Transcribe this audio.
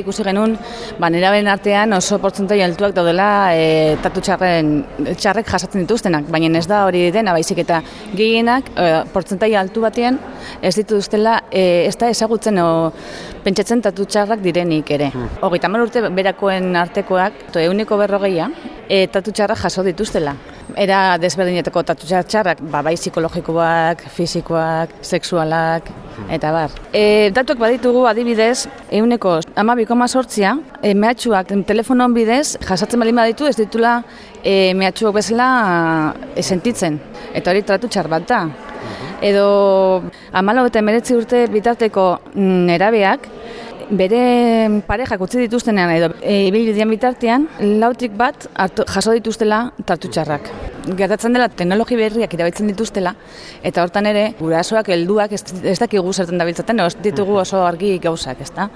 Ikusi genuen, ba, neraben artean oso portzentai altuak daudela e, tatu txarren, txarrek jasatzen dituztenak, baina ez da hori dena, baizik eta gehienak e, portzentai altu batean ez dituztela, e, ez da ezagutzen o, pentsatzen tatu txarrak direnik ere. Hmm. Hogeita urte berakoen artekoak, to, euniko berrogeia, e, tatu txarrak jaso dituztela era desberdinetako tatu txarrak, ba, bai psikologikoak, fisikoak, sexualak, eta bar. E, datuak baditugu adibidez, euneko amabiko mazortzia, e, mehatxuak telefonon bidez, jasatzen bali baditu ez ditula e, mehatxuak bezala e, sentitzen. Eta hori tratu txar bat da. Edo amalo eta meretzi urte bitarteko nerabeak, bere parejak utzi dituztenean edo e, ibili bitartean, lautik bat hartu, jaso dituztela tartutxarrak. Gertatzen dela teknologi berriak irabitzen dituztela, eta hortan ere, gurasoak helduak ez, ez dakigu zertan dabiltzaten, ez ditugu oso argi gauzak, ez da?